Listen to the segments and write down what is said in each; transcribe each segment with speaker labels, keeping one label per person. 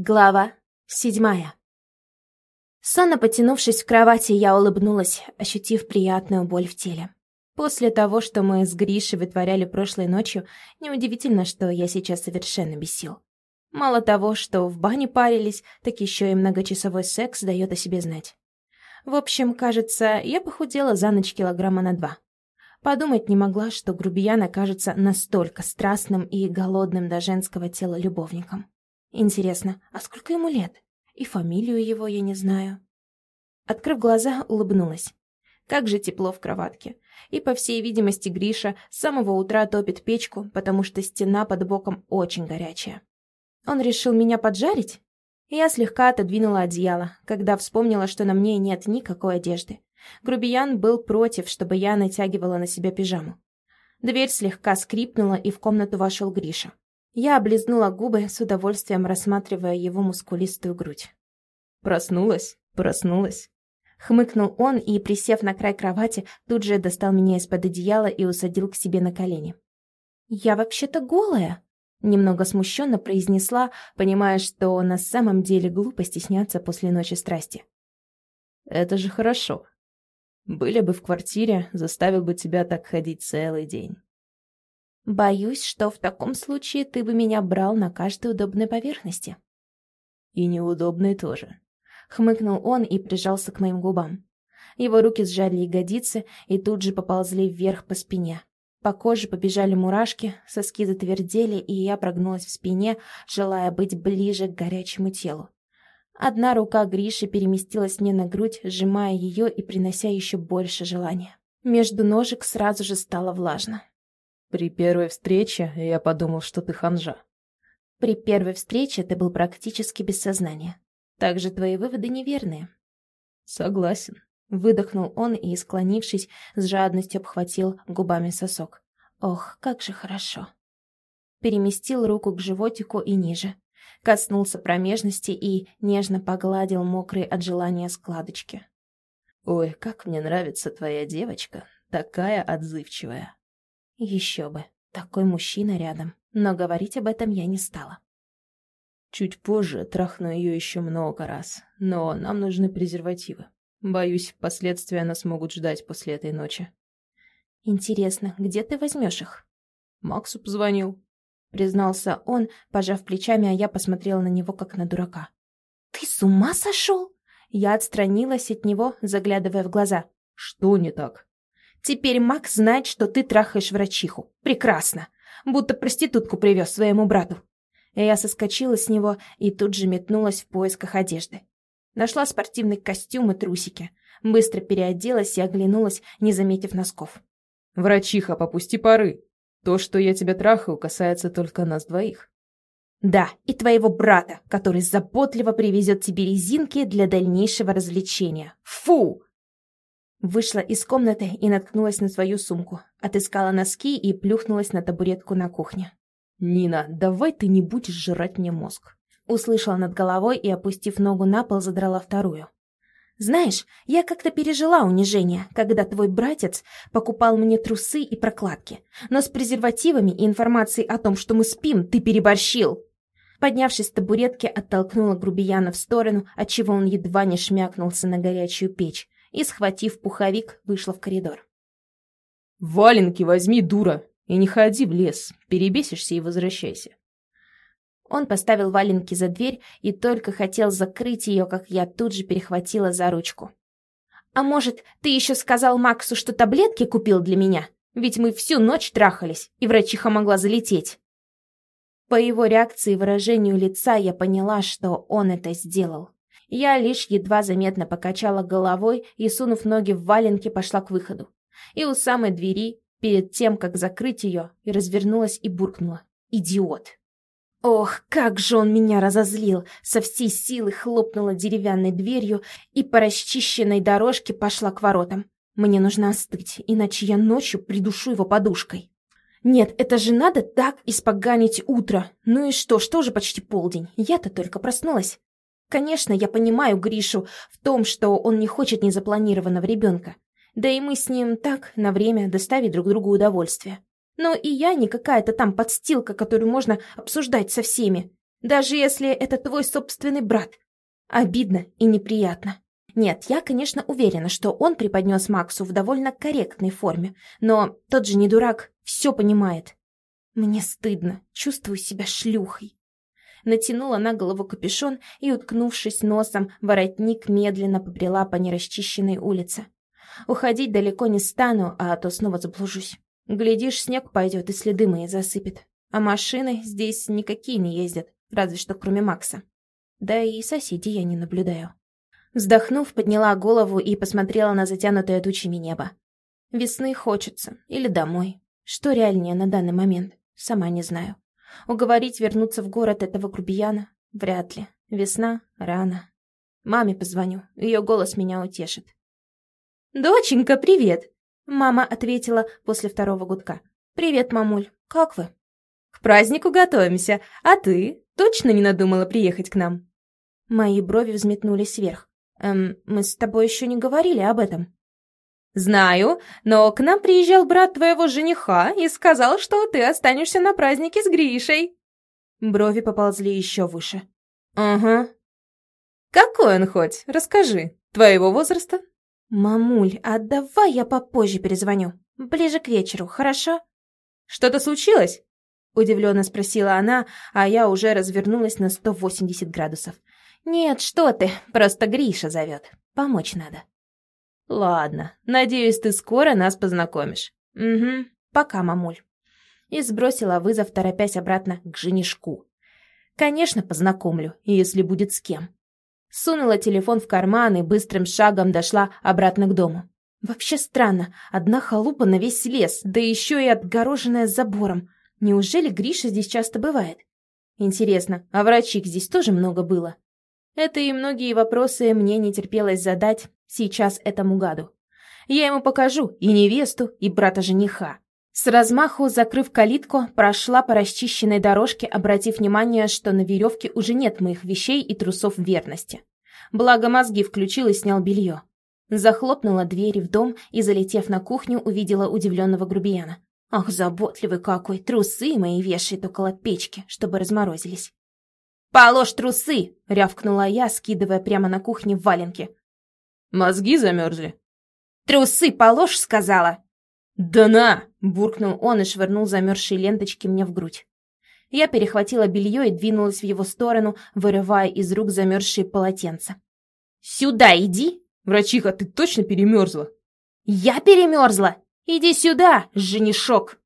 Speaker 1: Глава седьмая. Сонно потянувшись в кровати, я улыбнулась, ощутив приятную боль в теле. После того, что мы с Гришей вытворяли прошлой ночью, неудивительно, что я сейчас совершенно без сил. Мало того, что в бане парились, так еще и многочасовой секс дает о себе знать. В общем, кажется, я похудела за ночь килограмма на два. Подумать не могла, что грубиян окажется настолько страстным и голодным до женского тела любовником. Интересно, а сколько ему лет? И фамилию его я не знаю. Открыв глаза, улыбнулась. Как же тепло в кроватке. И, по всей видимости, Гриша с самого утра топит печку, потому что стена под боком очень горячая. Он решил меня поджарить? Я слегка отодвинула одеяло, когда вспомнила, что на мне нет никакой одежды. Грубиян был против, чтобы я натягивала на себя пижаму. Дверь слегка скрипнула, и в комнату вошел Гриша. Я облизнула губы, с удовольствием рассматривая его мускулистую грудь.
Speaker 2: «Проснулась? Проснулась?»
Speaker 1: Хмыкнул он и, присев на край кровати, тут же достал меня из-под одеяла и усадил к себе на колени. «Я вообще-то голая!» Немного смущенно произнесла, понимая, что на самом деле глупо стесняться после ночи страсти.
Speaker 2: «Это же хорошо. Были бы в квартире, заставил бы тебя так ходить целый день».
Speaker 1: Боюсь, что в таком случае ты бы меня брал на каждой удобной поверхности.
Speaker 2: И неудобной тоже.
Speaker 1: Хмыкнул он и прижался к моим губам. Его руки сжали ягодицы и тут же поползли вверх по спине. По коже побежали мурашки, соски затвердели, и я прогнулась в спине, желая быть ближе к горячему телу. Одна рука Гриши переместилась мне на грудь, сжимая ее и принося еще больше желания. Между ножек сразу же стало влажно.
Speaker 2: При первой встрече я подумал, что ты ханжа.
Speaker 1: При первой встрече ты был практически без сознания. Также твои выводы неверные.
Speaker 2: Согласен.
Speaker 1: Выдохнул он и, склонившись, с жадностью обхватил губами сосок. Ох, как же хорошо. Переместил руку к животику и ниже. Коснулся промежности и нежно погладил мокрые от желания складочки.
Speaker 2: «Ой, как мне нравится твоя девочка, такая отзывчивая».
Speaker 1: Еще бы, такой мужчина рядом, но говорить об этом я не стала.
Speaker 2: Чуть позже трахну ее еще много раз, но нам нужны презервативы. Боюсь, последствия нас могут ждать после этой ночи.
Speaker 1: Интересно, где ты возьмешь их?
Speaker 2: Максу позвонил.
Speaker 1: Признался он, пожав плечами, а я посмотрела на него, как на дурака. «Ты с ума сошел?» Я отстранилась от него, заглядывая в глаза.
Speaker 2: «Что не так?»
Speaker 1: Теперь Макс знает, что ты трахаешь врачиху. Прекрасно. Будто проститутку привез своему брату. Я соскочила с него и тут же метнулась в поисках одежды. Нашла спортивный костюм и трусики. Быстро переоделась и оглянулась, не заметив носков.
Speaker 2: «Врачиха, попусти пары. То, что я тебя трахаю, касается только нас двоих».
Speaker 1: «Да, и твоего брата, который заботливо привезет тебе резинки для дальнейшего развлечения. Фу!» Вышла из комнаты и наткнулась на свою сумку. Отыскала носки и плюхнулась на табуретку на кухне.
Speaker 2: «Нина, давай ты не будешь жрать мне мозг!»
Speaker 1: Услышала над головой и, опустив ногу на пол, задрала вторую. «Знаешь, я как-то пережила унижение, когда твой братец покупал мне трусы и прокладки. Но с презервативами и информацией о том, что мы спим, ты переборщил!» Поднявшись с табуретки, оттолкнула грубияна в сторону, отчего он едва не шмякнулся на горячую печь и, схватив пуховик, вышла в коридор.
Speaker 2: «Валенки возьми, дура, и не ходи в лес, перебесишься и возвращайся».
Speaker 1: Он поставил валенки за дверь и только хотел закрыть ее, как я тут же перехватила за ручку. «А может, ты еще сказал Максу, что таблетки купил для меня? Ведь мы всю ночь трахались, и врачиха могла залететь». По его реакции и выражению лица я поняла, что он это сделал. Я лишь едва заметно покачала головой и, сунув ноги в валенки, пошла к выходу. И у самой двери, перед тем, как закрыть ее, развернулась и буркнула. «Идиот!» Ох, как же он меня разозлил! Со всей силы хлопнула деревянной дверью и по расчищенной дорожке пошла к воротам. Мне нужно остыть, иначе я ночью придушу его подушкой. Нет, это же надо так испоганить утро. Ну и что, что же почти полдень? Я-то только проснулась. Конечно, я понимаю Гришу в том, что он не хочет незапланированного ребенка. Да и мы с ним так, на время, доставить друг другу удовольствие. Но и я не какая-то там подстилка, которую можно обсуждать со всеми. Даже если это твой собственный брат. Обидно и неприятно. Нет, я, конечно, уверена, что он преподнес Максу в довольно корректной форме, но тот же не дурак, все понимает. Мне стыдно, чувствую себя шлюхой. Натянула на голову капюшон и, уткнувшись носом, воротник медленно побрела по нерасчищенной улице. Уходить далеко не стану, а то снова заблужусь. Глядишь, снег пойдет и следы мои засыпет. А машины здесь никакие не ездят, разве что кроме Макса. Да и соседей я не наблюдаю. Вздохнув, подняла голову и посмотрела на затянутое тучами небо. Весны хочется. Или домой. Что реальнее на данный момент? Сама не знаю. Уговорить вернуться в город этого грубияна? Вряд ли. Весна рано. Маме позвоню. Ее голос меня утешит. «Доченька, привет!» Мама ответила после второго гудка. «Привет, мамуль. Как вы?» «К празднику готовимся. А ты? Точно не надумала приехать к нам?» Мои брови взметнулись вверх. «Эм, мы с тобой еще не говорили об этом». «Знаю, но к нам приезжал брат твоего жениха и сказал, что ты останешься на празднике с Гришей». Брови поползли еще выше. «Ага». «Какой он хоть? Расскажи. Твоего возраста?» «Мамуль, а давай я попозже перезвоню. Ближе к вечеру, хорошо?» «Что-то случилось?» Удивленно спросила она, а я уже развернулась на 180 градусов. «Нет, что ты, просто Гриша зовет. Помочь надо». «Ладно, надеюсь, ты скоро нас познакомишь». «Угу, пока, мамуль». И сбросила вызов, торопясь обратно к женишку. «Конечно, познакомлю, если будет с кем». Сунула телефон в карман и быстрым шагом дошла обратно к дому. Вообще странно, одна халупа на весь лес, да еще и отгороженная забором. Неужели Гриша здесь часто бывает? Интересно, а врачик здесь тоже много было? Это и многие вопросы мне не терпелось задать сейчас этому гаду. Я ему покажу и невесту, и брата-жениха. С размаху, закрыв калитку, прошла по расчищенной дорожке, обратив внимание, что на веревке уже нет моих вещей и трусов верности. Благо мозги включил и снял белье. Захлопнула двери в дом и, залетев на кухню, увидела удивленного грубияна. Ах, заботливый какой, трусы мои вешает около печки, чтобы разморозились. «Положь трусы!» — рявкнула я, скидывая прямо на кухне валенки.
Speaker 2: «Мозги замерзли?»
Speaker 1: «Трусы положь!» — сказала.
Speaker 2: «Да на!»
Speaker 1: — буркнул он и швырнул замерзшие ленточки мне в грудь. Я перехватила белье и двинулась в его сторону, вырывая из рук замерзшие полотенца. «Сюда иди!»
Speaker 2: «Врачиха, ты точно перемерзла?»
Speaker 1: «Я перемерзла! Иди сюда, женишок!»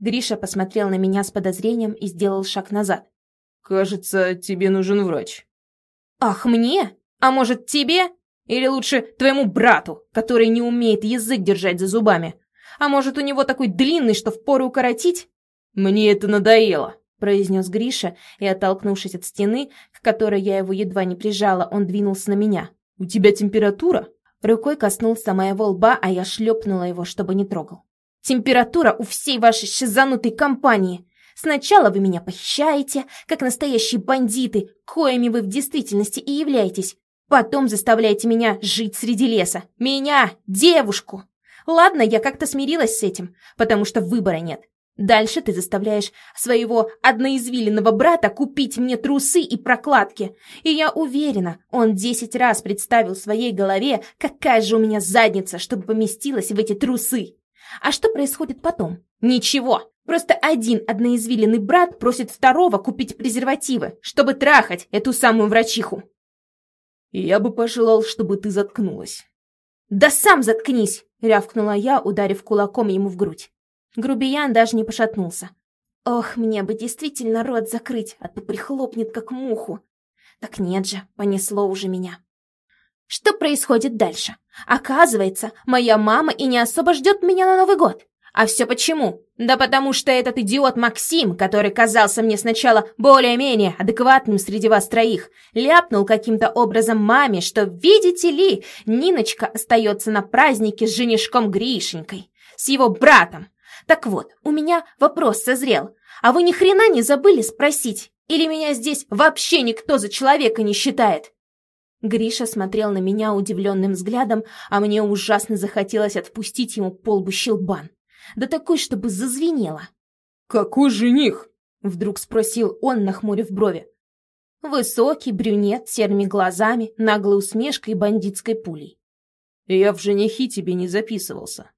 Speaker 1: Гриша посмотрел на меня с подозрением и сделал шаг назад.
Speaker 2: «Кажется, тебе нужен врач».
Speaker 1: «Ах, мне? А может, тебе? Или лучше твоему брату, который не умеет язык держать за зубами? А может, у него такой длинный, что впору укоротить?»
Speaker 2: «Мне это надоело», —
Speaker 1: произнес Гриша, и, оттолкнувшись от стены, к которой я его едва не прижала, он двинулся на меня.
Speaker 2: «У тебя температура?»
Speaker 1: Рукой коснулся моего лба, а я шлепнула его, чтобы не трогал. «Температура у всей вашей шизанутой компании! Сначала вы меня похищаете, как настоящие бандиты, коими вы в действительности и являетесь. Потом заставляете меня жить среди леса. Меня, девушку! Ладно, я как-то смирилась с этим, потому что выбора нет. Дальше ты заставляешь своего одноизвиленного брата купить мне трусы и прокладки. И я уверена, он десять раз представил в своей голове, какая же у меня задница, чтобы поместилась в эти трусы. А что происходит потом? Ничего. Просто один одноизвиленный брат просит второго купить презервативы, чтобы трахать эту самую врачиху.
Speaker 2: Я бы пожелал, чтобы ты заткнулась.
Speaker 1: «Да сам заткнись!» — рявкнула я, ударив кулаком ему в грудь. Грубиян даже не пошатнулся. Ох, мне бы действительно рот закрыть, а то прихлопнет как муху. Так нет же, понесло уже меня. Что происходит дальше? Оказывается, моя мама и не особо ждет меня на Новый год. А все почему? Да потому что этот идиот Максим, который казался мне сначала более-менее адекватным среди вас троих, ляпнул каким-то образом маме, что, видите ли, Ниночка остается на празднике с женишком Гришенькой, с его братом, так вот, у меня вопрос созрел. А вы ни хрена не забыли спросить? Или меня здесь вообще никто за человека не считает?» Гриша смотрел на меня удивленным взглядом, а мне ужасно захотелось отпустить ему полбу щелбан. Да такой, чтобы зазвенело.
Speaker 2: «Какой жених?»
Speaker 1: Вдруг спросил он, нахмурив брови. Высокий, брюнет, серыми глазами, наглой усмешкой и бандитской пулей.
Speaker 2: «Я в женихи тебе не записывался».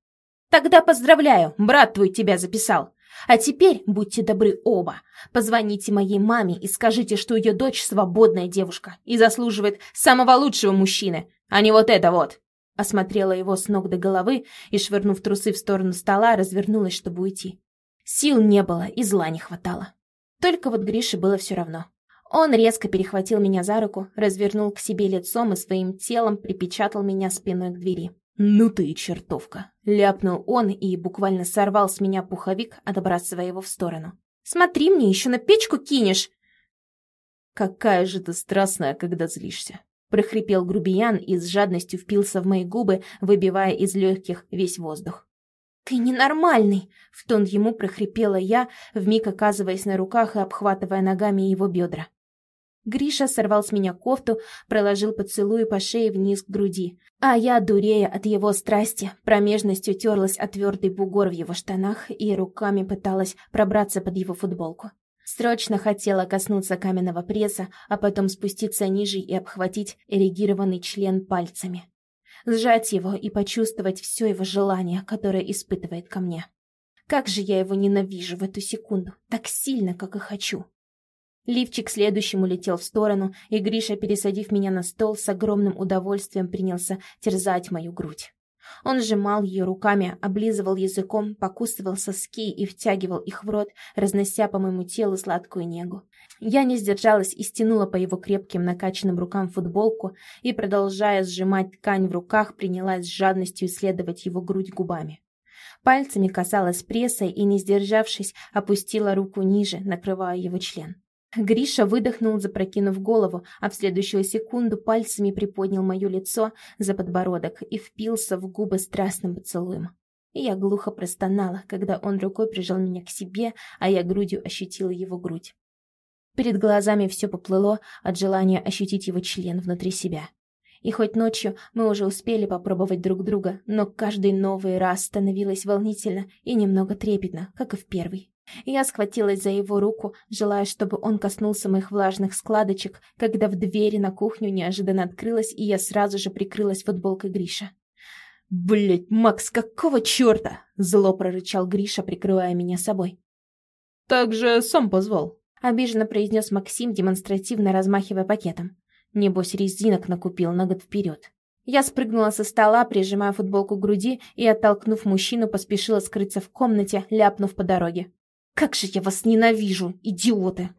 Speaker 1: «Тогда поздравляю, брат твой тебя записал. А теперь, будьте добры оба, позвоните моей маме и скажите, что ее дочь свободная девушка и заслуживает самого лучшего мужчины, а не вот это вот». Осмотрела его с ног до головы и, швырнув трусы в сторону стола, развернулась, чтобы уйти. Сил не было и зла не хватало. Только вот Грише было все равно. Он резко перехватил меня за руку, развернул к себе лицом и своим телом припечатал меня спиной к двери.
Speaker 2: «Ну ты чертовка!»
Speaker 1: — ляпнул он и буквально сорвал с меня пуховик, отбрасывая его в сторону. «Смотри, мне еще на печку кинешь!»
Speaker 2: «Какая же ты страстная, когда злишься!» — прохрипел грубиян и с жадностью впился в мои губы, выбивая из легких весь воздух.
Speaker 1: «Ты ненормальный!» — в тон ему прохрипела я, вмиг оказываясь на руках и обхватывая ногами его бедра. Гриша сорвал с меня кофту, проложил поцелуй по шее вниз к груди, а я, дурея от его страсти, промежностью терлась от твердый бугор в его штанах и руками пыталась пробраться под его футболку. Срочно хотела коснуться каменного пресса, а потом спуститься ниже и обхватить эрегированный член пальцами. Сжать его и почувствовать все его желание, которое испытывает ко мне. Как же я его ненавижу в эту секунду, так сильно, как и хочу. Лифчик следующим улетел в сторону, и Гриша, пересадив меня на стол, с огромным удовольствием принялся терзать мою грудь. Он сжимал ее руками, облизывал языком, покусывал соски и втягивал их в рот, разнося по моему телу сладкую негу. Я не сдержалась и стянула по его крепким накачанным рукам футболку и, продолжая сжимать ткань в руках, принялась с жадностью исследовать его грудь губами. Пальцами касалась пресса и, не сдержавшись, опустила руку ниже, накрывая его член. Гриша выдохнул, запрокинув голову, а в следующую секунду пальцами приподнял мое лицо за подбородок и впился в губы страстным поцелуем. Я глухо простонала, когда он рукой прижал меня к себе, а я грудью ощутила его грудь. Перед глазами все поплыло от желания ощутить его член внутри себя. И хоть ночью мы уже успели попробовать друг друга, но каждый новый раз становилось волнительно и немного трепетно, как и в первый. Я схватилась за его руку, желая, чтобы он коснулся моих влажных складочек, когда в двери на кухню неожиданно открылась, и я сразу же прикрылась футболкой Гриша.
Speaker 2: «Блядь, Макс, какого черта?»
Speaker 1: — зло прорычал Гриша, прикрывая меня собой.
Speaker 2: «Так же сам позвал», —
Speaker 1: обиженно произнес Максим, демонстративно размахивая пакетом. Небось, резинок накупил на год вперед. Я спрыгнула со стола, прижимая футболку к груди и, оттолкнув мужчину, поспешила скрыться в комнате, ляпнув по дороге. «Как же я вас ненавижу, идиоты!»